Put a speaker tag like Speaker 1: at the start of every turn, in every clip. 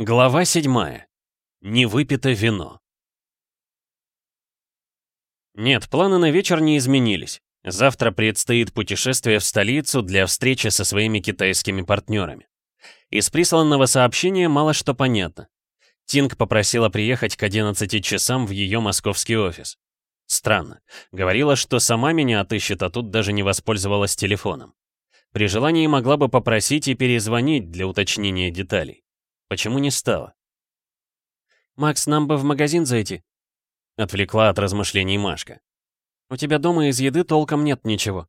Speaker 1: Глава 7. Не выпито вино. Нет, планы на вечер не изменились. Завтра предстоит путешествие в столицу для встречи со своими китайскими партнерами. Из присланного сообщения мало что понятно. Тинг попросила приехать к 11 часам в ее московский офис. Странно. Говорила, что сама меня отыщет, а тут даже не воспользовалась телефоном. При желании могла бы попросить и перезвонить для уточнения деталей. Почему не стала?
Speaker 2: «Макс, нам бы в магазин зайти», —
Speaker 1: отвлекла от размышлений Машка.
Speaker 2: «У тебя дома из еды толком нет ничего».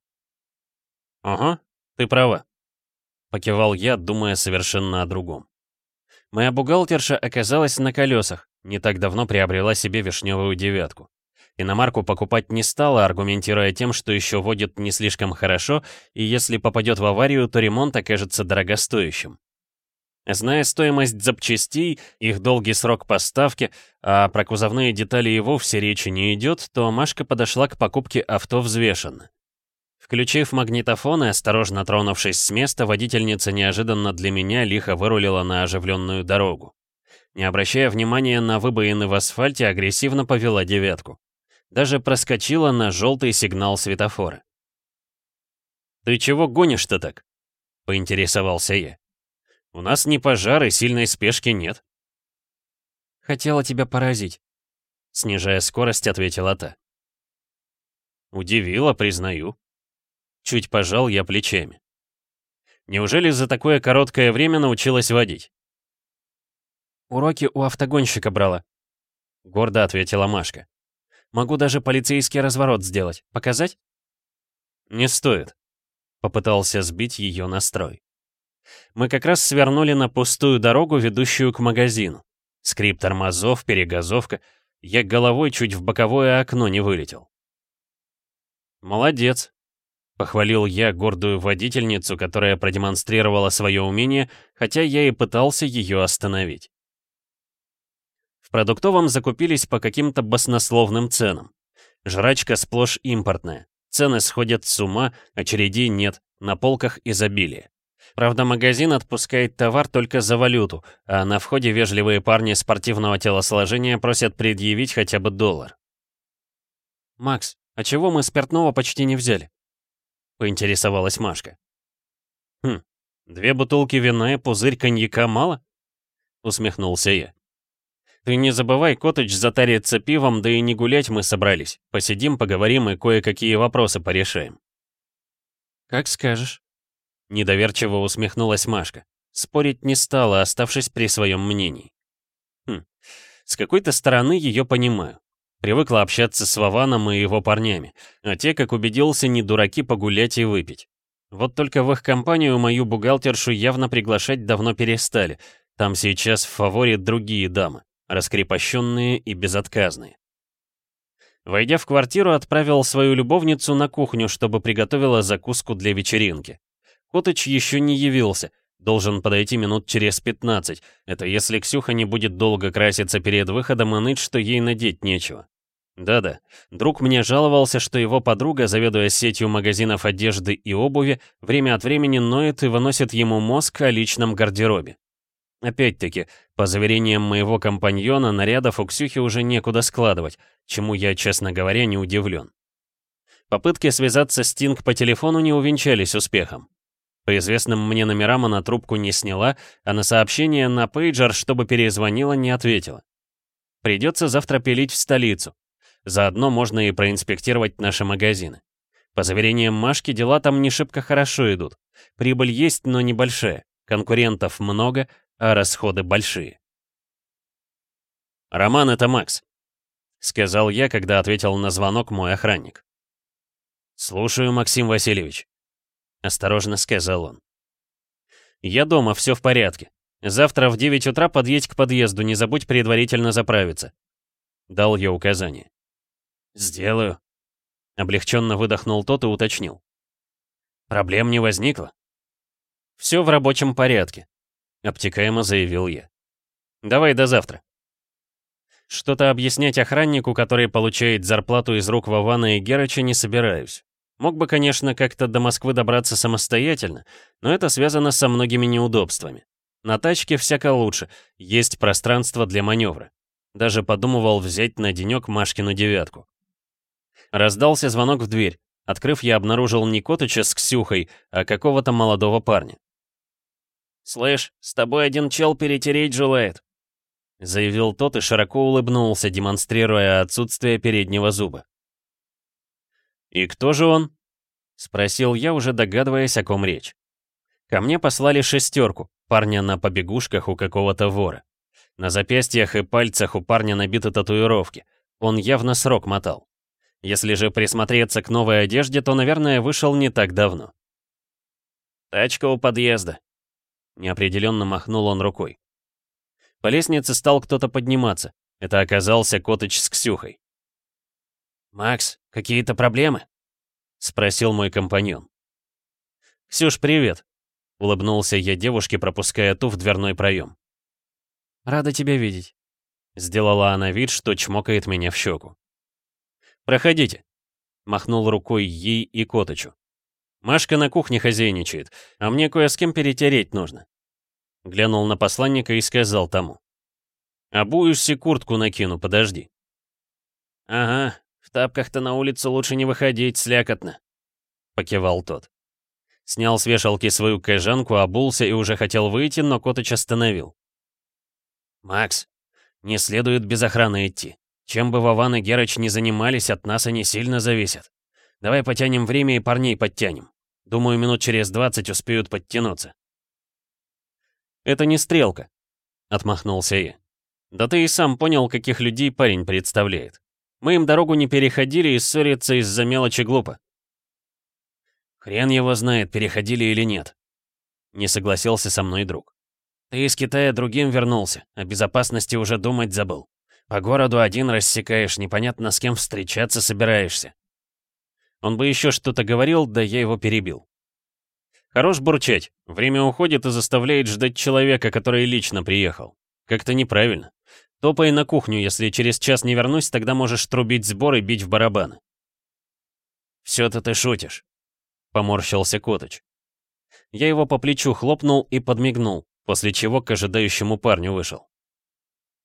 Speaker 1: «Ага, ты права», — покивал я, думая совершенно о другом. Моя бухгалтерша оказалась на колесах, не так давно приобрела себе вишневую девятку. Иномарку покупать не стала, аргументируя тем, что еще водит не слишком хорошо, и если попадет в аварию, то ремонт окажется дорогостоящим. Зная стоимость запчастей, их долгий срок поставки, а про кузовные детали и вовсе речи не идет, то Машка подошла к покупке авто взвешенно. Включив магнитофон и осторожно тронувшись с места, водительница неожиданно для меня лихо вырулила на оживленную дорогу. Не обращая внимания на выбоины в асфальте, агрессивно повела девятку. Даже проскочила на желтый сигнал светофора. «Ты чего гонишь-то так?» — поинтересовался я. У нас не пожар и сильной спешки нет.
Speaker 2: Хотела тебя поразить.
Speaker 1: Снижая скорость, ответила та. Удивила, признаю. Чуть пожал я плечами. Неужели за такое короткое время научилась водить?
Speaker 2: Уроки у автогонщика брала.
Speaker 1: Гордо ответила Машка.
Speaker 2: Могу даже полицейский разворот сделать. Показать?
Speaker 1: Не стоит. Попытался сбить ее настрой. Мы как раз свернули на пустую дорогу, ведущую к магазину. Скрип тормозов, перегазовка. Я головой чуть в боковое окно не вылетел. «Молодец», — похвалил я гордую водительницу, которая продемонстрировала свое умение, хотя я и пытался ее остановить. В продуктовом закупились по каким-то баснословным ценам. Жрачка сплошь импортная. Цены сходят с ума, очередей нет, на полках изобилие. Правда, магазин отпускает товар только за валюту, а на входе вежливые парни спортивного телосложения просят предъявить хотя бы доллар.
Speaker 2: «Макс, а чего мы спиртного почти не взяли?»
Speaker 1: — поинтересовалась Машка. «Хм, две бутылки вина и пузырь коньяка мало?» — усмехнулся я. «Ты не забывай, Коттедж затарится пивом, да и не гулять мы собрались. Посидим, поговорим и кое-какие вопросы порешаем».
Speaker 2: «Как скажешь».
Speaker 1: Недоверчиво усмехнулась Машка. Спорить не стала, оставшись при своем мнении. Хм, с какой-то стороны ее понимаю. Привыкла общаться с Вованом и его парнями, а те, как убедился, не дураки погулять и выпить. Вот только в их компанию мою бухгалтершу явно приглашать давно перестали. Там сейчас в фаворе другие дамы, раскрепощенные и безотказные. Войдя в квартиру, отправил свою любовницу на кухню, чтобы приготовила закуску для вечеринки. Котыч еще не явился. Должен подойти минут через 15. Это если Ксюха не будет долго краситься перед выходом и ныть, что ей надеть нечего. Да-да, друг мне жаловался, что его подруга, заведуя сетью магазинов одежды и обуви, время от времени ноет и выносит ему мозг о личном гардеробе. Опять-таки, по заверениям моего компаньона, нарядов у Ксюхи уже некуда складывать, чему я, честно говоря, не удивлен. Попытки связаться с Тинг по телефону не увенчались успехом. По известным мне номерам она трубку не сняла, а на сообщение на пейджер, чтобы перезвонила, не ответила. Придется завтра пилить в столицу. Заодно можно и проинспектировать наши магазины. По заверениям Машки, дела там не шибко хорошо идут. Прибыль есть, но небольшая. Конкурентов много, а расходы большие. «Роман, это Макс», — сказал я, когда ответил на звонок мой охранник. «Слушаю, Максим Васильевич». — осторожно сказал он. «Я дома, все в порядке. Завтра в 9 утра подъедь к подъезду, не забудь предварительно заправиться». Дал я указание. «Сделаю». Облегченно выдохнул тот и уточнил. «Проблем не возникло?» «Все в рабочем порядке», — обтекаемо заявил я. «Давай до завтра». Что-то объяснять охраннику, который получает зарплату из рук Вована и Герыча, не собираюсь. Мог бы, конечно, как-то до Москвы добраться самостоятельно, но это связано со многими неудобствами. На тачке всяко лучше, есть пространство для маневра. Даже подумывал взять на денек Машкину девятку. Раздался звонок в дверь. Открыв, я обнаружил не Котыча с Ксюхой, а какого-то молодого парня.
Speaker 2: «Слышь, с тобой один чел перетереть желает», — заявил тот и широко улыбнулся, демонстрируя отсутствие переднего зуба.
Speaker 1: «И кто же он?» — спросил я, уже догадываясь, о ком речь. Ко мне послали шестерку, парня на побегушках у какого-то вора. На запястьях и пальцах у парня набиты татуировки. Он явно срок мотал. Если же присмотреться к новой одежде, то, наверное, вышел не так давно.
Speaker 2: «Тачка у подъезда», — неопределенно махнул он рукой.
Speaker 1: По лестнице стал кто-то подниматься. Это оказался Котыч с Ксюхой.
Speaker 2: «Макс, какие-то проблемы?»
Speaker 1: — спросил мой компаньон. «Ксюш, привет!» — улыбнулся я девушке, пропуская ту в дверной проем.
Speaker 2: «Рада тебя видеть», —
Speaker 1: сделала она вид, что чмокает меня в щеку. «Проходите», — махнул рукой ей и Коточу. «Машка на кухне хозяйничает, а мне кое с кем перетереть нужно». Глянул на посланника и сказал тому. «Обуешься, куртку накину, подожди».
Speaker 2: «Ага, в тапках-то на улицу лучше не выходить, слякотно», — покивал тот.
Speaker 1: Снял с вешалки свою кожанку, обулся и уже хотел выйти, но Котыч остановил.
Speaker 2: «Макс, не следует без охраны идти. Чем бы Вован и Герыч не занимались, от нас они сильно зависят. Давай потянем время и парней подтянем. Думаю, минут через двадцать успеют подтянуться».
Speaker 1: «Это не стрелка», — отмахнулся я. «Да ты и сам понял, каких людей парень представляет. Мы им дорогу не переходили и ссориться из-за мелочи глупо.
Speaker 2: Хрен его знает, переходили или нет. Не согласился со мной друг. Ты из Китая другим вернулся, о безопасности уже думать забыл. По городу один рассекаешь, непонятно с кем встречаться собираешься.
Speaker 1: Он бы еще что-то говорил, да я его перебил. Хорош бурчать. Время уходит и заставляет ждать человека, который лично приехал. Как-то неправильно. Топай на кухню, если через час не вернусь, тогда можешь трубить сбор и бить в барабаны.
Speaker 2: Все-то ты шутишь.
Speaker 1: — поморщился Коточ. Я его по плечу хлопнул и подмигнул, после чего к ожидающему парню вышел.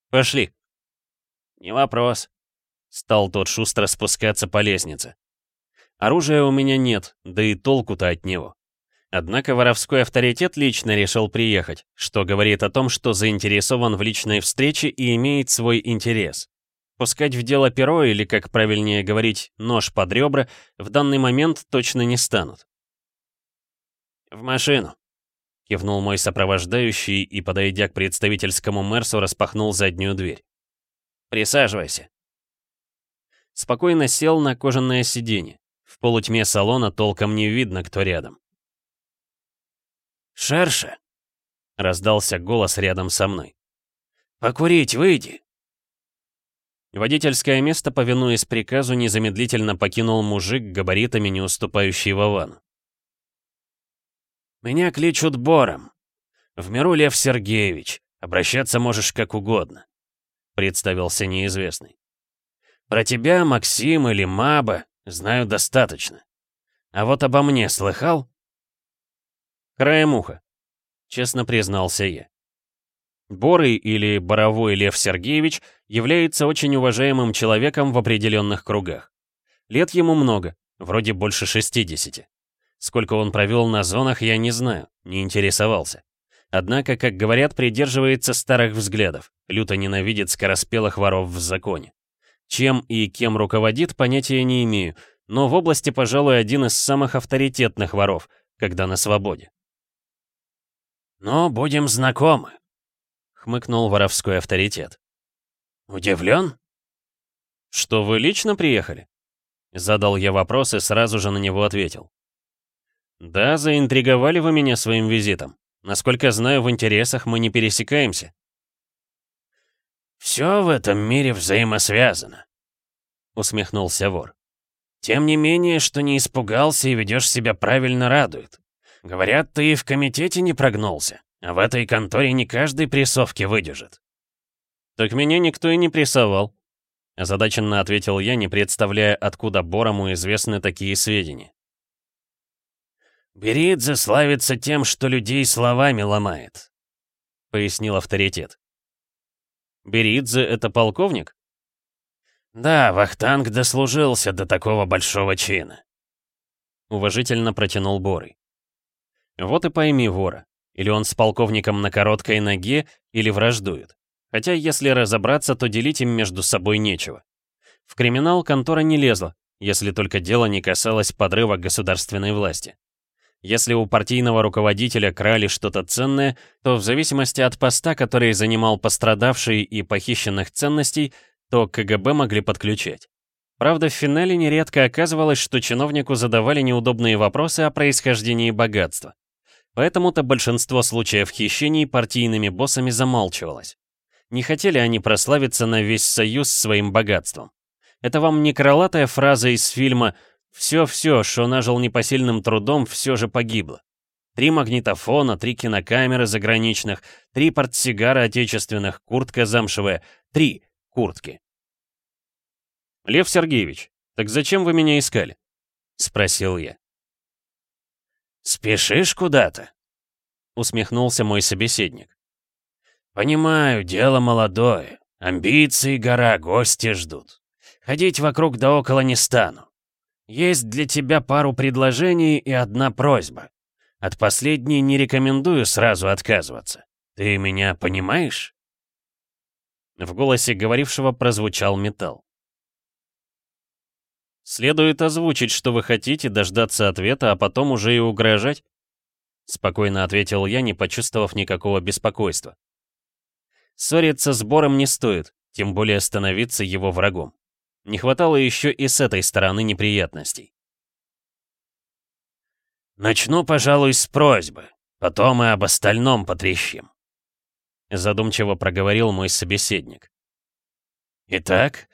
Speaker 1: «Пошли».
Speaker 2: «Не вопрос», —
Speaker 1: стал тот шустро спускаться по лестнице. Оружия у меня нет, да и толку-то от него. Однако воровской авторитет лично решил приехать, что говорит о том, что заинтересован в личной встрече и имеет свой интерес. Пускать в дело перо или, как правильнее говорить, нож под ребра в данный момент точно не станут.
Speaker 2: «В машину», — кивнул мой сопровождающий и, подойдя к представительскому Мерсу, распахнул заднюю дверь. «Присаживайся».
Speaker 1: Спокойно сел на кожаное сиденье. В полутьме салона толком не видно, кто рядом.
Speaker 2: «Шерша!» — раздался голос рядом со мной.
Speaker 1: «Покурить выйди!» Водительское место, повинуясь приказу, незамедлительно покинул мужик, габаритами не уступающий Вовану.
Speaker 2: «Меня кличут Бором. В миру Лев Сергеевич. Обращаться можешь как угодно», — представился неизвестный. «Про тебя, Максим или Маба, знаю достаточно. А вот обо мне слыхал?»
Speaker 1: «Краем уха», — честно признался я. Борый или Боровой Лев Сергеевич является очень уважаемым человеком в определенных кругах. Лет ему много, вроде больше 60. Сколько он провел на зонах, я не знаю, не интересовался. Однако, как говорят, придерживается старых взглядов, люто ненавидит скороспелых воров в законе. Чем и кем руководит, понятия не имею, но в области, пожалуй, один из самых авторитетных воров, когда на свободе.
Speaker 2: «Но будем знакомы»,
Speaker 1: хмыкнул воровской авторитет.
Speaker 2: «Удивлен?»
Speaker 1: «Что вы лично приехали?» Задал я вопрос и сразу же на него ответил. «Да, заинтриговали вы меня своим визитом. Насколько знаю, в интересах мы не пересекаемся».
Speaker 2: «Все в этом мире взаимосвязано», — усмехнулся вор. «Тем не менее, что не испугался и ведешь себя правильно радует. Говорят, ты и в комитете не прогнулся. А в этой конторе не каждый прессовки выдержит.
Speaker 1: Так меня никто и не прессовал. Озадаченно ответил я, не представляя, откуда Борому известны такие сведения.
Speaker 2: Беридзе славится тем, что людей словами ломает.
Speaker 1: пояснил авторитет. «Беридзе — это полковник?»
Speaker 2: «Да, Вахтанг дослужился до такого большого чина», — уважительно протянул Борый.
Speaker 1: «Вот и пойми вора. Или он с полковником на короткой ноге, или враждует. Хотя, если разобраться, то делить им между собой нечего. В криминал контора не лезла, если только дело не касалось подрыва государственной власти. Если у партийного руководителя крали что-то ценное, то в зависимости от поста, который занимал пострадавший и похищенных ценностей, то КГБ могли подключать. Правда, в финале нередко оказывалось, что чиновнику задавали неудобные вопросы о происхождении богатства. Поэтому-то большинство случаев хищений партийными боссами замалчивалось. Не хотели они прославиться на весь Союз своим богатством. Это вам не крылатая фраза из фильма «Все-все, что нажил непосильным трудом, все же погибло». Три магнитофона, три кинокамеры заграничных, три портсигара отечественных, куртка замшевая, три куртки. «Лев Сергеевич, так зачем вы меня искали?» — спросил я.
Speaker 2: «Спешишь куда-то?» — усмехнулся мой собеседник. «Понимаю, дело молодое. Амбиции гора, гости ждут. Ходить вокруг да около не стану. Есть для тебя пару предложений и одна просьба. От последней не рекомендую сразу отказываться. Ты меня понимаешь?»
Speaker 1: В голосе говорившего прозвучал металл. «Следует озвучить, что вы хотите, дождаться ответа, а потом уже и угрожать?» Спокойно ответил я, не почувствовав никакого беспокойства. Ссориться с Бором не стоит, тем более становиться его врагом. Не хватало еще и с этой стороны неприятностей.
Speaker 2: «Начну, пожалуй, с просьбы, потом и об остальном потрещим», задумчиво проговорил мой собеседник. «Итак,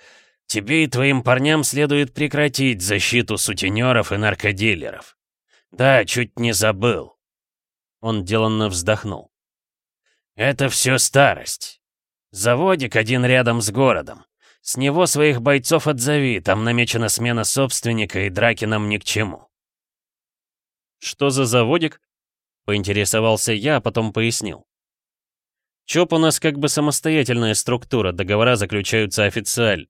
Speaker 2: Тебе и твоим парням следует прекратить защиту сутенеров и наркодилеров. Да, чуть не забыл.
Speaker 1: Он деланно вздохнул.
Speaker 2: Это все старость. Заводик один рядом с городом. С него своих бойцов отзови, там намечена смена собственника, и драки нам ни к чему.
Speaker 1: Что за заводик? Поинтересовался я, а потом пояснил. ЧОП у нас как бы самостоятельная структура, договора заключаются официально.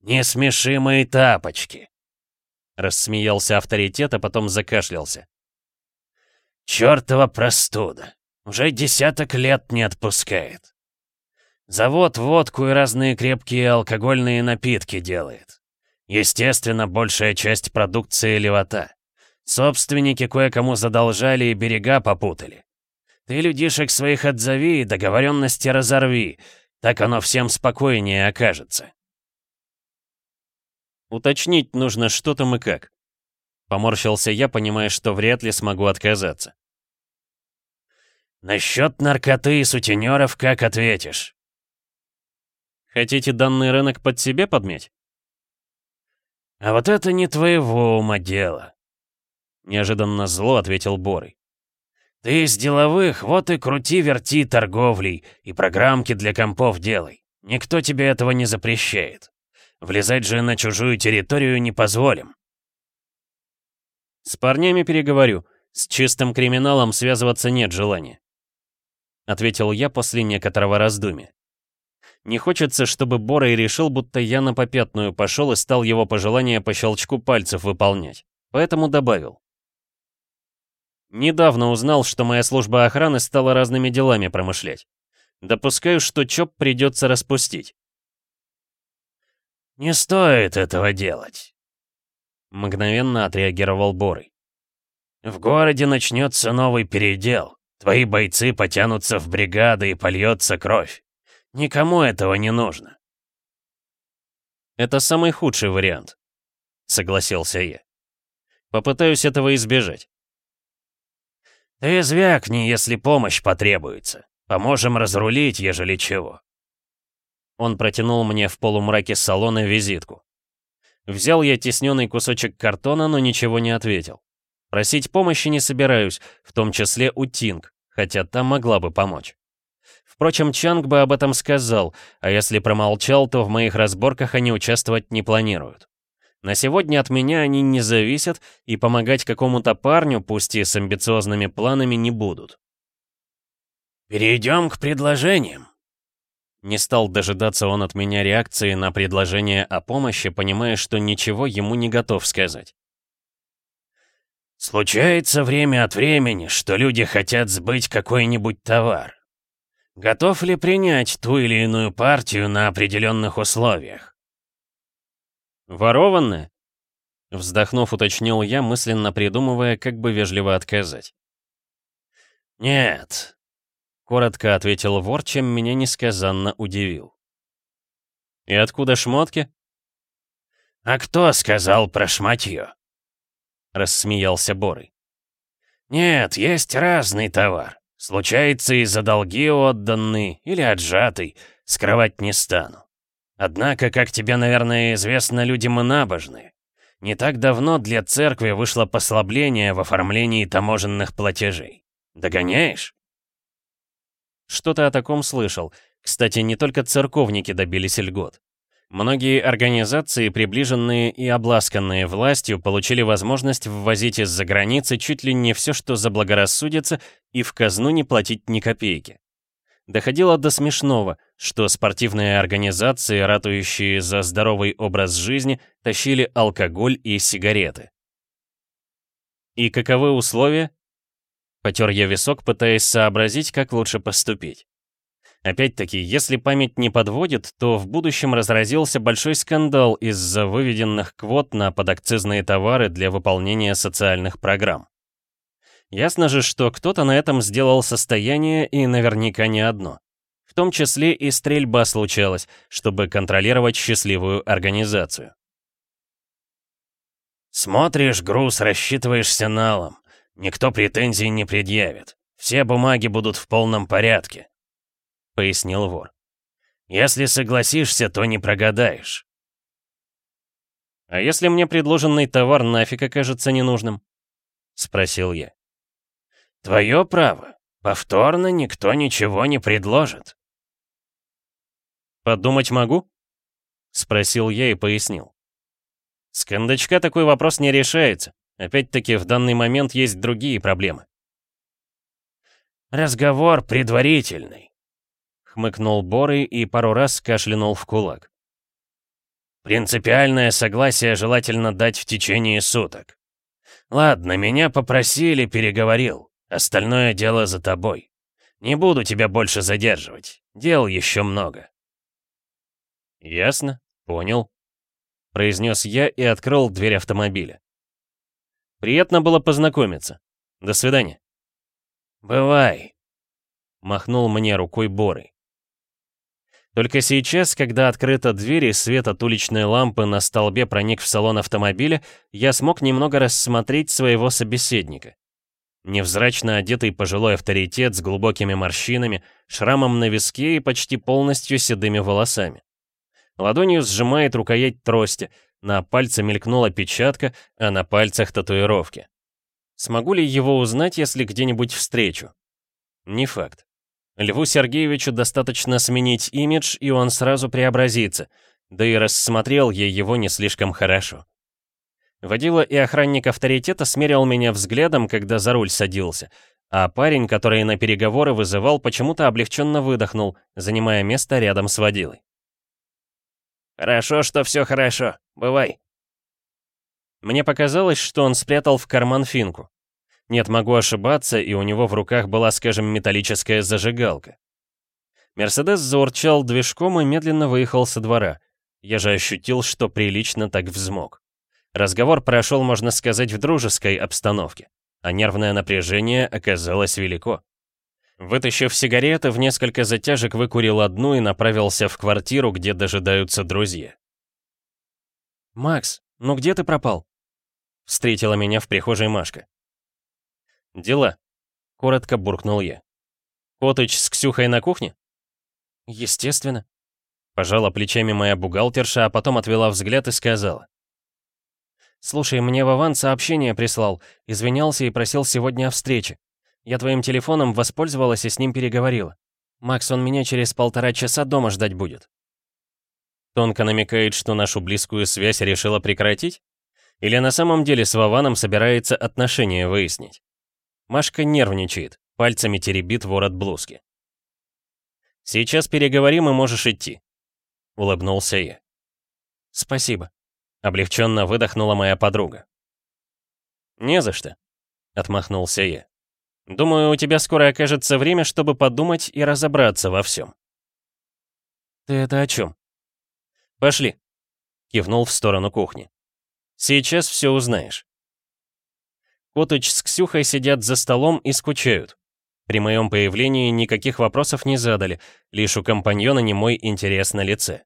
Speaker 2: «Не смеши мои тапочки!»
Speaker 1: Рассмеялся авторитет, а потом закашлялся.
Speaker 2: «Чёртова простуда! Уже десяток лет не отпускает. Завод водку и разные крепкие алкогольные напитки делает. Естественно, большая часть продукции левота. Собственники кое-кому задолжали и берега попутали. Ты людишек своих отзови и договоренности разорви, так оно всем спокойнее окажется.
Speaker 1: Уточнить нужно, что там и как. Поморщился я, понимая, что вряд ли смогу отказаться.
Speaker 2: «Насчет наркоты и сутенеров как ответишь?»
Speaker 1: «Хотите данный рынок под себе подметь?»
Speaker 2: «А вот это не твоего ума дело», — неожиданно зло ответил Борый. «Ты из деловых, вот и крути-верти торговлей и программки для компов делай. Никто тебе этого не запрещает. Влезать же на чужую территорию не позволим.
Speaker 1: С парнями переговорю. С чистым криминалом связываться нет желания. Ответил я после некоторого раздумья. Не хочется, чтобы Борой решил, будто я на попятную пошел и стал его пожелания по щелчку пальцев выполнять. Поэтому добавил. Недавно узнал, что моя служба охраны стала разными делами промышлять. Допускаю, что ЧОП придется распустить.
Speaker 2: «Не стоит этого делать», — мгновенно отреагировал Борый. «В городе начнется новый передел. Твои бойцы потянутся в бригады и польется кровь. Никому этого не нужно».
Speaker 1: «Это самый худший вариант», — согласился я. «Попытаюсь этого избежать».
Speaker 2: «Ты звякни, если помощь потребуется. Поможем разрулить, ежели чего».
Speaker 1: Он протянул мне в полумраке салона визитку. Взял я тесненный кусочек картона, но ничего не ответил. Просить помощи не собираюсь, в том числе у Тинг, хотя та могла бы помочь. Впрочем, Чанг бы об этом сказал, а если промолчал, то в моих разборках они участвовать не планируют. На сегодня от меня они не зависят и помогать какому-то парню, пусть и с амбициозными планами, не будут.
Speaker 2: перейдем к предложениям».
Speaker 1: Не стал дожидаться он от меня реакции на предложение о помощи, понимая, что ничего ему не готов сказать.
Speaker 2: Случается время от времени, что люди хотят сбыть какой-нибудь товар. Готов ли принять ту или иную партию на определенных условиях?
Speaker 1: Ворованное? Вздохнув, уточнил я, мысленно придумывая, как бы вежливо отказать.
Speaker 2: «Нет», — коротко ответил вор, чем меня несказанно удивил.
Speaker 1: «И откуда шмотки?»
Speaker 2: «А кто сказал про шматье?» — рассмеялся Борый. «Нет, есть разный товар. Случается и за долги отданный, или отжатый, скрывать не стану. Однако, как тебе, наверное, известно, люди мы набожные. Не так давно для церкви вышло послабление в оформлении таможенных платежей. Догоняешь?»
Speaker 1: Что-то о таком слышал. Кстати, не только церковники добились льгот. Многие организации, приближенные и обласканные властью, получили возможность ввозить из-за границы чуть ли не все, что заблагорассудится, и в казну не платить ни копейки. Доходило до смешного, что спортивные организации, ратующие за здоровый образ жизни, тащили алкоголь и сигареты. И каковы условия? Потер я висок, пытаясь сообразить, как лучше поступить. Опять-таки, если память не подводит, то в будущем разразился большой скандал из-за выведенных квот на подакцизные товары для выполнения социальных программ. Ясно же, что кто-то на этом сделал состояние и наверняка не одно. В том числе и стрельба случалась, чтобы контролировать счастливую организацию.
Speaker 2: «Смотришь груз, рассчитываешься налом. Никто претензий не предъявит. Все бумаги будут в полном порядке пояснил вор. «Если согласишься, то не прогадаешь».
Speaker 1: «А если мне предложенный товар нафиг окажется ненужным?» — спросил я.
Speaker 2: «Твое право. Повторно никто ничего не предложит».
Speaker 1: «Подумать могу?» — спросил я и пояснил. С кондачка такой вопрос не решается. Опять-таки, в данный момент есть другие проблемы.
Speaker 2: «Разговор предварительный
Speaker 1: хмыкнул Борый и пару раз кашлянул в кулак.
Speaker 2: «Принципиальное согласие желательно дать в течение суток. Ладно, меня попросили, переговорил. Остальное дело за тобой. Не буду тебя больше задерживать. Дел еще много».
Speaker 1: «Ясно, понял», — произнес я и открыл дверь автомобиля. «Приятно было познакомиться. До свидания».
Speaker 2: «Бывай», —
Speaker 1: махнул мне рукой Борый. Только сейчас, когда открыта дверь и свет от уличной лампы на столбе проник в салон автомобиля, я смог немного рассмотреть своего собеседника. Невзрачно одетый пожилой авторитет с глубокими морщинами, шрамом на виске и почти полностью седыми волосами. Ладонью сжимает рукоять трости, на пальце мелькнула печатка, а на пальцах татуировки. Смогу ли его узнать, если где-нибудь встречу? Не факт. Льву Сергеевичу достаточно сменить имидж, и он сразу преобразится, да и рассмотрел я его не слишком хорошо. Водила и охранник авторитета смерил меня взглядом, когда за руль садился, а парень, который на переговоры вызывал, почему-то облегченно выдохнул, занимая место рядом с водилой.
Speaker 2: «Хорошо, что все хорошо. Бывай».
Speaker 1: Мне показалось, что он спрятал в карман финку. Нет, могу ошибаться, и у него в руках была, скажем, металлическая зажигалка. Мерседес заурчал движком и медленно выехал со двора. Я же ощутил, что прилично так взмок. Разговор прошел, можно сказать, в дружеской обстановке, а нервное напряжение оказалось велико. Вытащив сигареты, в несколько затяжек выкурил одну и направился в квартиру, где дожидаются друзья. «Макс, ну где ты пропал?» Встретила меня в прихожей Машка. «Дела», — коротко буркнул я. «Котыч с Ксюхой на кухне?» «Естественно», — пожала плечами моя бухгалтерша, а потом отвела взгляд и сказала. «Слушай, мне Вован сообщение прислал, извинялся и просил сегодня о встрече. Я твоим телефоном воспользовалась и с ним переговорила. Макс, он меня через полтора часа дома ждать будет». Тонко намекает, что нашу близкую связь решила прекратить? Или на самом деле с Вованом собирается отношения выяснить? Машка нервничает, пальцами теребит ворот блузки. Сейчас переговорим и можешь идти», — улыбнулся я.
Speaker 2: «Спасибо», —
Speaker 1: облегченно выдохнула моя подруга. «Не за что», — отмахнулся я. «Думаю, у тебя скоро окажется время, чтобы подумать и разобраться во всем».
Speaker 2: «Ты это о чем?»
Speaker 1: «Пошли», — кивнул в сторону кухни. «Сейчас все узнаешь». Котыч с Ксюхой сидят за столом и скучают. При моем появлении никаких вопросов не задали, лишь у компаньона не мой интерес на лице.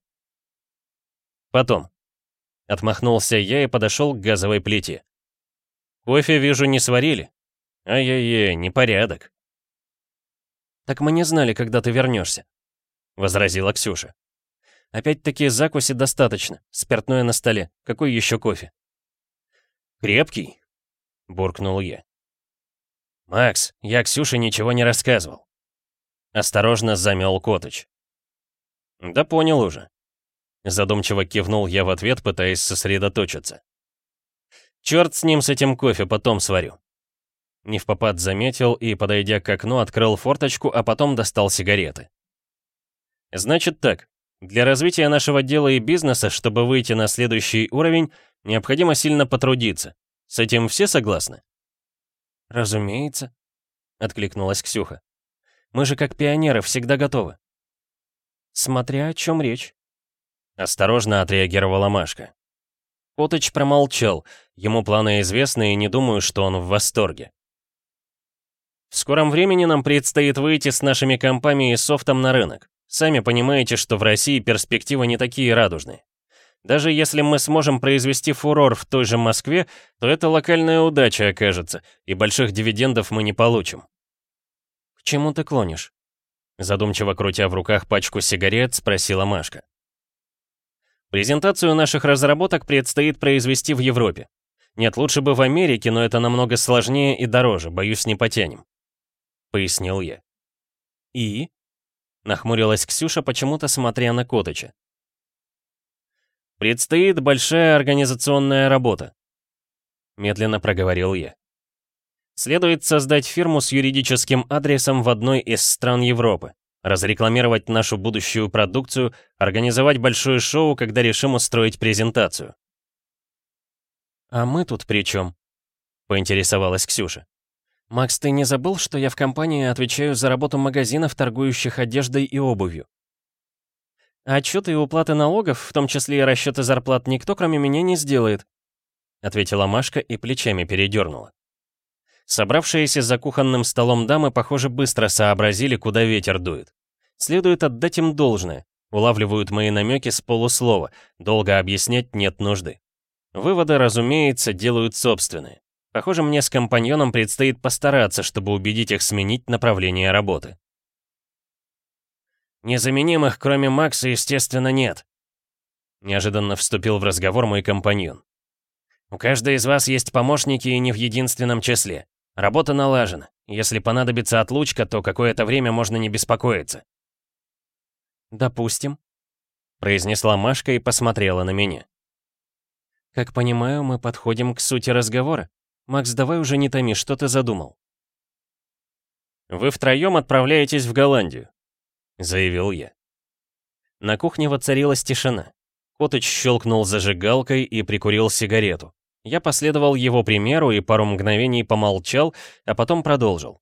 Speaker 1: Потом. Отмахнулся я и подошел к газовой плите. Кофе, вижу, не сварили. Ай-яй-яй, непорядок.
Speaker 2: «Так мы не знали, когда ты вернешься», — возразила Ксюша. «Опять-таки закуси достаточно. Спиртное на столе. Какой еще кофе?»
Speaker 1: «Крепкий», — буркнул я. «Макс, я Ксюше ничего не рассказывал». Осторожно замел Котыч. «Да понял уже». Задумчиво кивнул я в ответ, пытаясь сосредоточиться. «Черт с ним, с этим кофе, потом сварю». Не в попад заметил и, подойдя к окну, открыл форточку, а потом достал сигареты. «Значит так, для развития нашего дела и бизнеса, чтобы выйти на следующий уровень, необходимо сильно потрудиться. С этим все согласны?»
Speaker 2: «Разумеется», — откликнулась Ксюха. «Мы же как пионеры всегда готовы». «Смотря о чем речь», — осторожно отреагировала Машка.
Speaker 1: Котыч промолчал, ему планы известны и не думаю, что он в восторге. В скором времени нам предстоит выйти с нашими компами и софтом на рынок. Сами понимаете, что в России перспективы не такие радужные. Даже если мы сможем произвести фурор в той же Москве, то это локальная удача окажется, и больших дивидендов мы не получим.
Speaker 2: «К чему ты клонишь?»
Speaker 1: Задумчиво крутя в руках пачку сигарет, спросила Машка. Презентацию наших разработок предстоит произвести в Европе. Нет, лучше бы в Америке, но это намного сложнее и дороже, боюсь, не потянем. Пояснил я.
Speaker 2: «И?»
Speaker 1: Нахмурилась Ксюша, почему-то смотря на Котыча. «Предстоит большая организационная работа», — медленно проговорил я. «Следует создать фирму с юридическим адресом в одной из стран Европы, разрекламировать нашу будущую продукцию, организовать большое шоу, когда решим устроить презентацию».
Speaker 2: «А мы тут при чем?» — поинтересовалась Ксюша. «Макс, ты не забыл, что я в компании отвечаю за работу магазинов, торгующих одеждой и обувью?» «Отчеты и уплаты налогов, в том числе и расчеты зарплат, никто кроме меня не сделает», ответила Машка и плечами передернула. Собравшиеся за кухонным столом дамы, похоже, быстро сообразили, куда ветер дует. Следует отдать им должное. Улавливают мои намеки с полуслова, долго объяснять нет нужды. Выводы, разумеется, делают собственные. Похоже, мне с компаньоном предстоит постараться, чтобы убедить их сменить направление работы. «Незаменимых, кроме Макса, естественно, нет», — неожиданно вступил в разговор мой компаньон. «У каждой из вас есть помощники и не в единственном числе. Работа налажена. Если понадобится отлучка, то какое-то время можно не беспокоиться». «Допустим», —
Speaker 1: произнесла Машка и посмотрела на меня.
Speaker 2: «Как понимаю, мы подходим к сути разговора. Макс, давай уже не томи, что ты задумал?»
Speaker 1: «Вы втроем отправляетесь в Голландию. — заявил я. На кухне воцарилась тишина. Котыч щелкнул зажигалкой и прикурил сигарету. Я последовал его примеру и пару мгновений помолчал, а потом продолжил.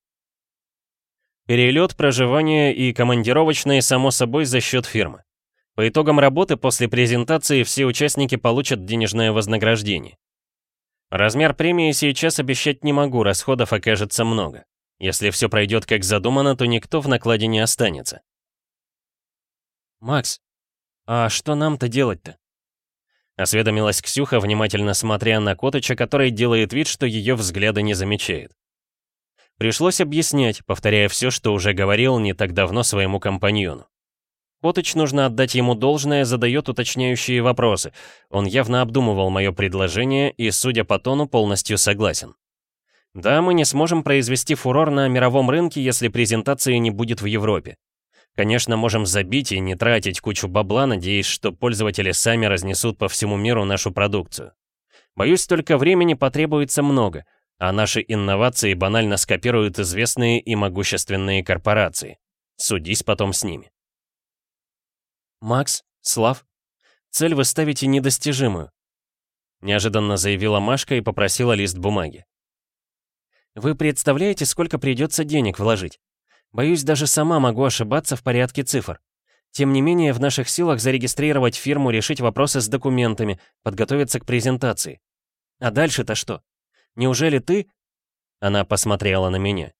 Speaker 1: Перелет, проживание и командировочные, само собой, за счет фирмы. По итогам работы после презентации все участники получат денежное вознаграждение. Размер премии сейчас обещать не могу, расходов окажется много. Если все пройдет как задумано, то никто в накладе не останется.
Speaker 2: «Макс, а что нам-то делать-то?»
Speaker 1: Осведомилась Ксюха, внимательно смотря на Котыча, который делает вид, что ее взгляда не замечает. Пришлось объяснять, повторяя все, что уже говорил не так давно своему компаньону. Котыч, нужно отдать ему должное, задает уточняющие вопросы. Он явно обдумывал мое предложение и, судя по тону, полностью согласен. Да, мы не сможем произвести фурор на мировом рынке, если презентации не будет в Европе. Конечно, можем забить и не тратить кучу бабла, надеясь, что пользователи сами разнесут по всему миру нашу продукцию. Боюсь, только времени потребуется много, а наши инновации банально скопируют известные и могущественные корпорации. Судись потом с ними. «Макс, Слав, цель вы ставите недостижимую», неожиданно заявила Машка и попросила лист бумаги. «Вы представляете, сколько придется денег вложить? Боюсь, даже сама могу ошибаться в порядке цифр. Тем не менее, в наших силах зарегистрировать фирму, решить вопросы с документами, подготовиться к презентации. А дальше-то что? Неужели ты...» Она посмотрела на меня.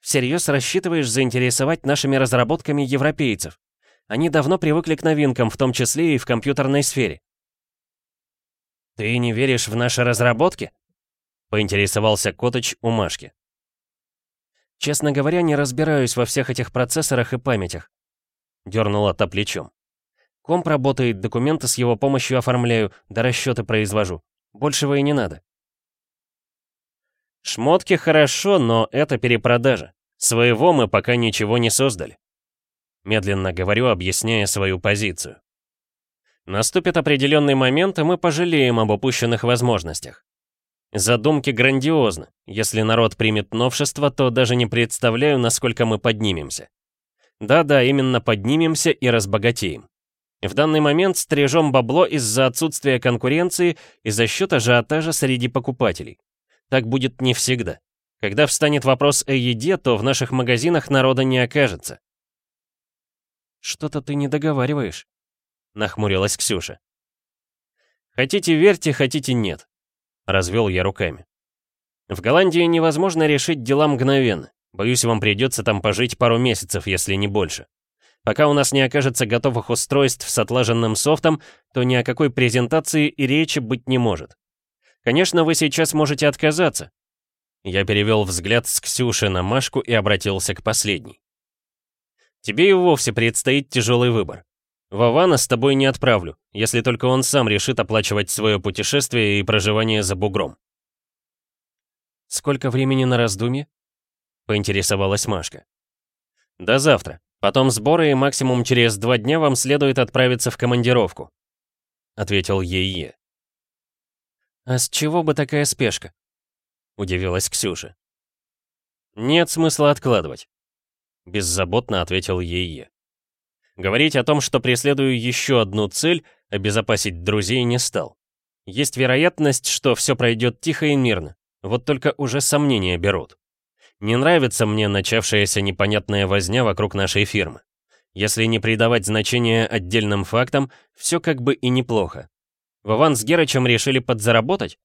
Speaker 1: «Всерьез рассчитываешь заинтересовать нашими разработками европейцев? Они давно привыкли к новинкам, в том числе и в компьютерной сфере. «Ты не веришь в наши разработки?» — поинтересовался Коточ у Машки. «Честно говоря, не разбираюсь во всех этих процессорах и памятях», — дернула та плечом. «Комп работает, документы с его помощью оформляю, да расчеты произвожу. Большего и не надо».
Speaker 2: «Шмотки хорошо, но это перепродажа. Своего мы пока ничего не создали». Медленно говорю, объясняя свою позицию. Наступит определенный момент, и мы пожалеем об упущенных возможностях. Задумки грандиозны. Если народ примет новшество, то даже не представляю, насколько мы поднимемся. Да-да, именно поднимемся и разбогатеем. В данный момент стрижем бабло из-за отсутствия конкуренции и за счет ажиотажа среди покупателей. Так будет не всегда. Когда встанет вопрос о еде, то в наших магазинах народа не окажется.
Speaker 1: «Что-то ты не договариваешь», — нахмурилась Ксюша.
Speaker 2: «Хотите верьте, хотите нет», — развел я руками. «В Голландии невозможно решить дела мгновенно. Боюсь, вам придется там пожить пару месяцев, если не больше. Пока у нас не окажется готовых устройств с отлаженным софтом, то ни о какой презентации и речи быть не может. Конечно, вы сейчас можете отказаться». Я перевел взгляд с Ксюши на Машку и обратился к последней. Тебе и вовсе предстоит тяжелый выбор. Вована с тобой не отправлю, если только он сам решит оплачивать свое путешествие и проживание за бугром.
Speaker 1: «Сколько времени на раздумье?» — поинтересовалась Машка.
Speaker 2: «До завтра. Потом сборы, и максимум через два дня вам следует отправиться в командировку», — ответил ей.
Speaker 1: «А с чего бы такая спешка?» — удивилась Ксюша.
Speaker 2: «Нет смысла откладывать. — беззаботно ответил ей Говорить о том, что преследую еще одну цель, обезопасить друзей не стал. Есть вероятность, что все пройдет тихо и мирно, вот только уже сомнения берут. Не нравится мне начавшаяся непонятная возня вокруг нашей фирмы. Если не придавать значения отдельным фактам, все как бы и неплохо. Вован с Герычем решили подзаработать?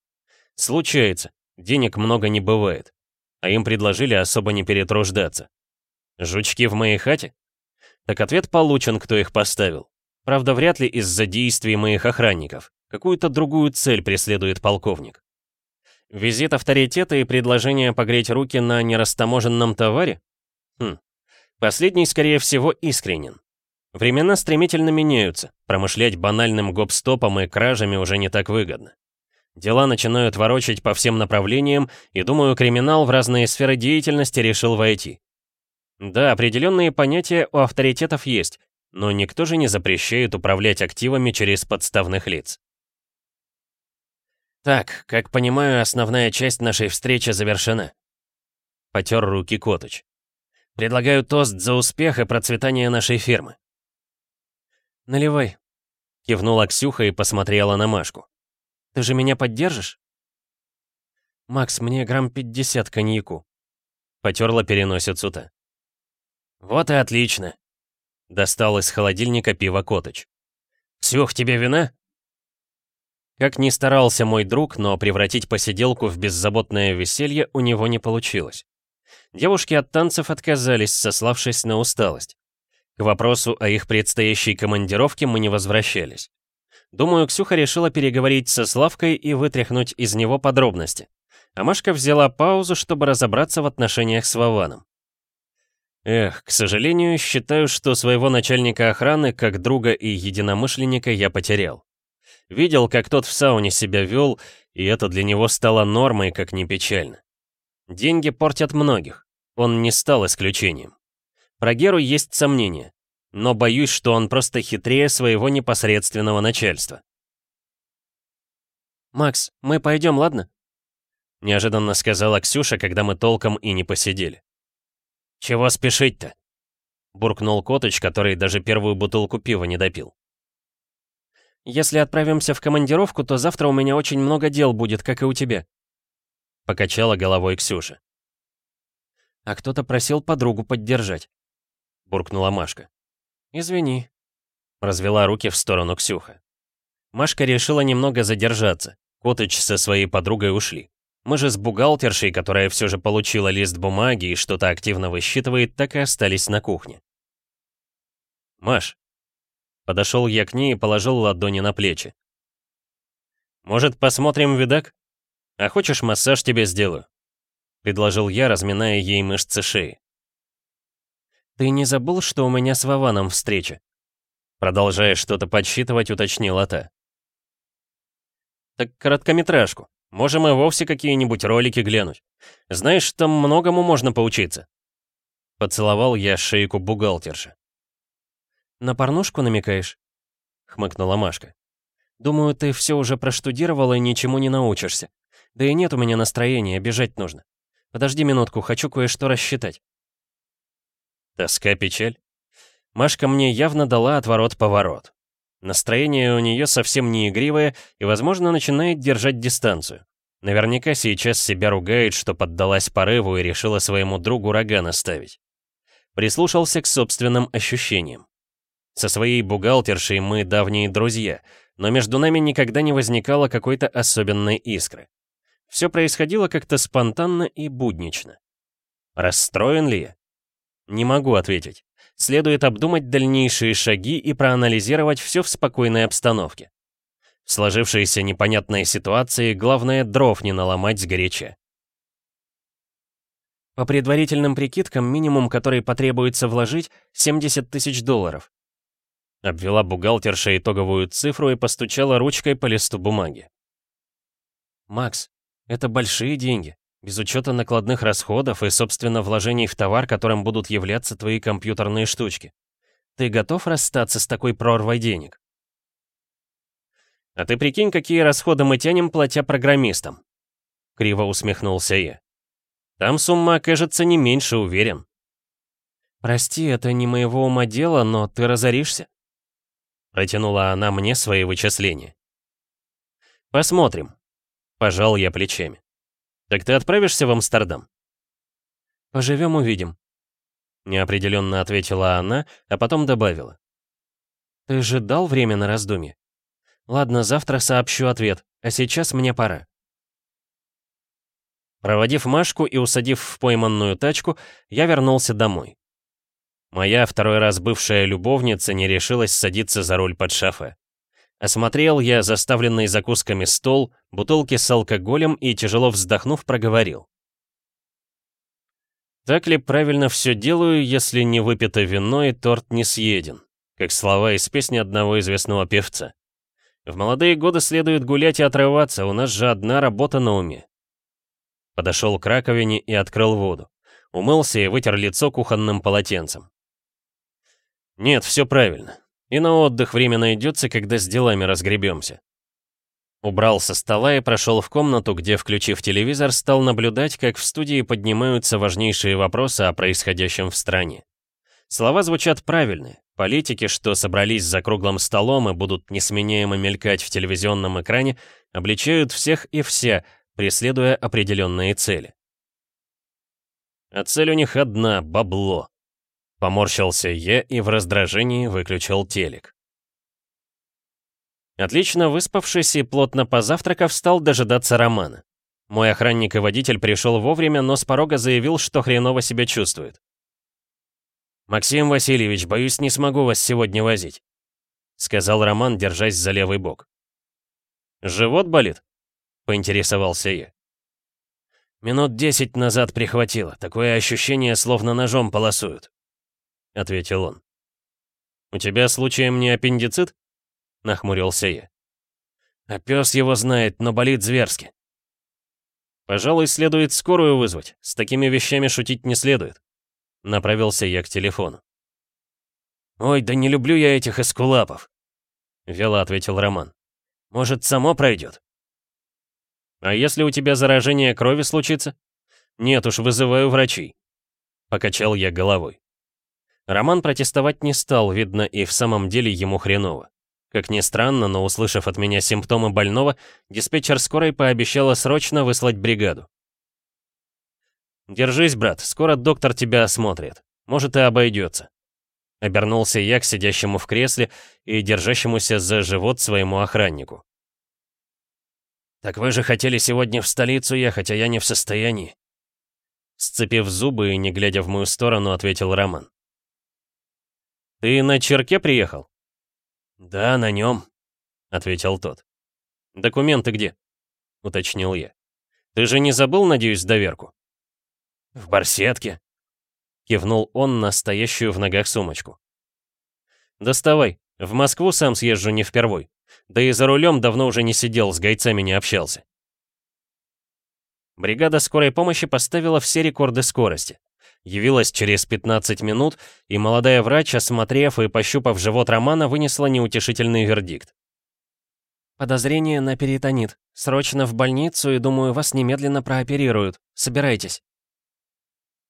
Speaker 2: Случается, денег много не бывает. А им предложили особо не перетруждаться. Жучки в моей хате? Так ответ получен, кто их поставил. Правда, вряд ли из-за действий моих охранников. Какую-то другую цель преследует полковник. Визит авторитета и предложение погреть руки на нерастаможенном товаре? Хм. Последний, скорее всего, искренен. Времена стремительно меняются. Промышлять банальным гоп-стопом и кражами уже не так выгодно. Дела начинают ворочать по всем направлениям, и, думаю, криминал в разные сферы деятельности решил войти. Да, определенные понятия у авторитетов есть, но никто же не запрещает управлять активами через подставных лиц. Так, как понимаю, основная часть нашей встречи завершена. Потер руки Котыч. Предлагаю тост за успех и процветание нашей фирмы.
Speaker 1: «Наливай», — кивнула Ксюха и посмотрела на Машку. «Ты же меня поддержишь?» «Макс, мне грамм 50 коньяку», — потерла переносицу-то.
Speaker 2: «Вот и отлично!» Достал из холодильника пиво Коточ. «Ксюх, тебе вина?» Как ни старался мой друг, но превратить посиделку в беззаботное веселье у него не получилось. Девушки от танцев отказались, сославшись на усталость. К вопросу о их предстоящей командировке мы не возвращались. Думаю, Ксюха решила переговорить со Славкой и вытряхнуть из него подробности. А Машка взяла паузу, чтобы разобраться в отношениях с Вованом. Эх, к сожалению, считаю, что своего начальника охраны, как друга и единомышленника, я потерял. Видел, как тот в сауне себя вел, и это для него стало нормой, как ни печально. Деньги портят многих. Он не стал исключением. Про Геру есть сомнения, но боюсь, что он просто хитрее своего непосредственного начальства.
Speaker 1: «Макс, мы пойдем, ладно?»
Speaker 2: Неожиданно сказала Ксюша, когда мы толком и не посидели.
Speaker 1: «Чего спешить-то?» буркнул Котыч, который даже первую бутылку пива не допил.
Speaker 2: «Если отправимся в командировку, то завтра у меня очень много дел будет, как и у тебя», — покачала головой Ксюша. «А кто-то просил подругу поддержать», — буркнула Машка. «Извини», — развела руки в сторону Ксюха. Машка решила немного задержаться. Котыч со своей подругой ушли. Мы же с бухгалтершей, которая все же получила лист бумаги и что-то активно высчитывает, так и остались на кухне.
Speaker 1: «Маш». Подошел я к ней и положил ладони на плечи. «Может, посмотрим видак? А хочешь, массаж тебе сделаю?» Предложил я, разминая ей мышцы шеи.
Speaker 2: «Ты не забыл, что у меня с Вованом встреча?»
Speaker 1: Продолжая что-то подсчитывать, уточнила та. «Так короткометражку. Можем и вовсе какие-нибудь ролики глянуть. Знаешь, там многому можно поучиться». Поцеловал я шейку бухгалтерши.
Speaker 2: «На порнушку намекаешь?» — хмыкнула Машка. «Думаю, ты все уже проштудировала и ничему не научишься. Да и нет у меня настроения, бежать нужно. Подожди минутку, хочу кое-что рассчитать».
Speaker 1: Тоска, печаль. Машка мне явно дала отворот-поворот. Настроение у нее совсем не игривое и, возможно, начинает держать дистанцию. Наверняка сейчас себя ругает, что поддалась порыву и решила своему другу рога наставить. Прислушался к собственным ощущениям. Со своей бухгалтершей мы давние друзья, но между нами никогда не возникало какой-то особенной искры. Все происходило как-то спонтанно и буднично. Расстроен ли я? Не могу ответить следует обдумать дальнейшие шаги и проанализировать все в спокойной обстановке. В сложившейся непонятной ситуации главное дров не наломать сгоряча.
Speaker 2: По предварительным прикидкам, минимум, который потребуется вложить, 70 тысяч долларов.
Speaker 1: Обвела бухгалтерша итоговую цифру и постучала ручкой по листу бумаги.
Speaker 2: «Макс, это большие деньги без учета накладных расходов и, собственно, вложений в товар, которым будут являться твои компьютерные штучки. Ты готов расстаться с такой прорвой денег?
Speaker 1: А ты прикинь, какие расходы мы тянем, платя программистам. Криво усмехнулся я. Там сумма окажется не меньше, уверен.
Speaker 2: Прости, это не моего ума дело, но ты разоришься.
Speaker 1: Протянула она мне свои вычисления. Посмотрим. Пожал я плечами. «Так ты отправишься в Амстердам?»
Speaker 2: «Поживем, увидим», —
Speaker 1: неопределенно ответила она, а потом добавила.
Speaker 2: «Ты же дал время на раздумье? Ладно, завтра сообщу ответ, а сейчас мне пора».
Speaker 1: Проводив Машку и усадив в пойманную тачку, я вернулся домой. Моя второй раз бывшая любовница не решилась садиться за руль под шофе. Осмотрел я заставленный закусками стол, бутылки с алкоголем и, тяжело вздохнув, проговорил. Так ли правильно все делаю, если не выпито вино и торт не съеден? Как слова из песни одного известного певца. В молодые годы следует гулять и отрываться, у нас же одна работа на уме. Подошел к раковине и открыл воду. Умылся и вытер лицо кухонным полотенцем. Нет, все правильно. И на отдых время найдется, когда с делами разгребемся. Убрал со стола и прошел в комнату, где, включив телевизор, стал наблюдать, как в студии поднимаются важнейшие вопросы о происходящем в стране. Слова звучат правильные. Политики, что собрались за круглым столом и будут несменяемо мелькать в телевизионном экране, обличают всех и все, преследуя определенные цели. А цель у них одна — бабло. Поморщился я и в раздражении выключил телек. Отлично выспавшись и плотно позавтракав, стал дожидаться Романа. Мой охранник и водитель пришел вовремя, но с порога заявил, что хреново себя чувствует. «Максим Васильевич, боюсь, не смогу вас сегодня возить», — сказал Роман, держась за левый бок. «Живот болит?» — поинтересовался я. «Минут десять назад прихватило. Такое ощущение, словно ножом полосуют», — ответил он. «У тебя случаем не аппендицит?» — нахмурился я. «А пес его знает, но болит зверски». «Пожалуй, следует скорую вызвать. С такими вещами шутить не следует». Направился я к телефону. «Ой, да не люблю я этих эскулапов», — вяло ответил Роман. «Может, само пройдет?» «А если у тебя заражение крови случится?» «Нет уж, вызываю врачей», — покачал я головой. Роман протестовать не стал, видно, и в самом деле ему хреново. Как ни странно, но услышав от меня симптомы больного, диспетчер скорой пообещала срочно выслать бригаду. «Держись, брат, скоро доктор тебя осмотрит. Может, и обойдется». Обернулся я к сидящему в кресле и держащемуся за живот своему охраннику. «Так вы же хотели сегодня в столицу ехать, а я не в состоянии». Сцепив зубы и не глядя в мою сторону, ответил Роман. «Ты на черке приехал?» «Да, на нем», — ответил тот. «Документы где?» — уточнил я. «Ты же не забыл, надеюсь, доверку?» «В барсетке», — кивнул он на стоящую в ногах сумочку. «Доставай. В Москву сам съезжу не впервой. Да и за рулем давно уже не сидел, с гайцами не общался». Бригада скорой помощи поставила все рекорды скорости. Явилась через 15 минут, и молодая врач, осмотрев и пощупав живот Романа, вынесла неутешительный вердикт. «Подозрение на перитонит. Срочно в больницу, и, думаю, вас немедленно прооперируют. Собирайтесь».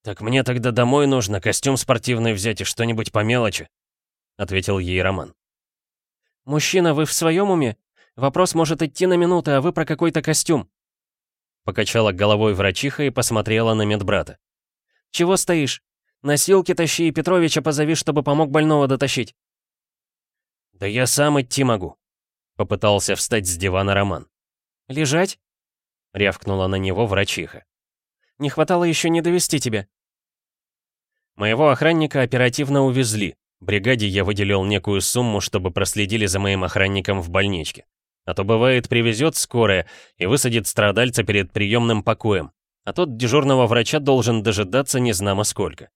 Speaker 1: «Так мне тогда домой нужно костюм спортивный взять и что-нибудь по мелочи», — ответил ей Роман. «Мужчина, вы в своем уме? Вопрос может идти на минуты, а вы про какой-то костюм». Покачала головой врачиха и посмотрела на медбрата. «Чего стоишь? Носилки тащи и Петровича позови, чтобы помог больного дотащить». «Да я сам идти могу», — попытался встать с дивана Роман. «Лежать?» — рявкнула на него врачиха. «Не хватало еще не довести тебя». Моего охранника оперативно увезли. Бригаде я выделил некую сумму, чтобы проследили за моим охранником в больничке. А то бывает, привезет скорая и высадит страдальца перед приемным покоем, а тот дежурного врача должен дожидаться незнамо сколько.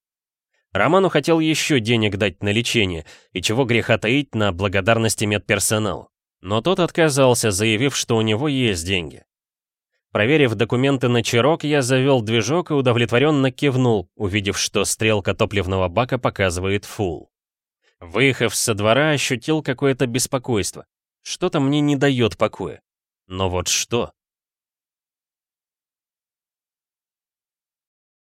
Speaker 1: Роману хотел еще денег дать на лечение, и чего греха таить на благодарности медперсоналу. Но тот отказался, заявив, что у него есть деньги. Проверив документы на Чирок, я завел движок и удовлетворенно кивнул, увидев, что стрелка топливного бака показывает фул. Выехав со двора, ощутил какое-то беспокойство. Что-то мне не дает покоя. Но вот что?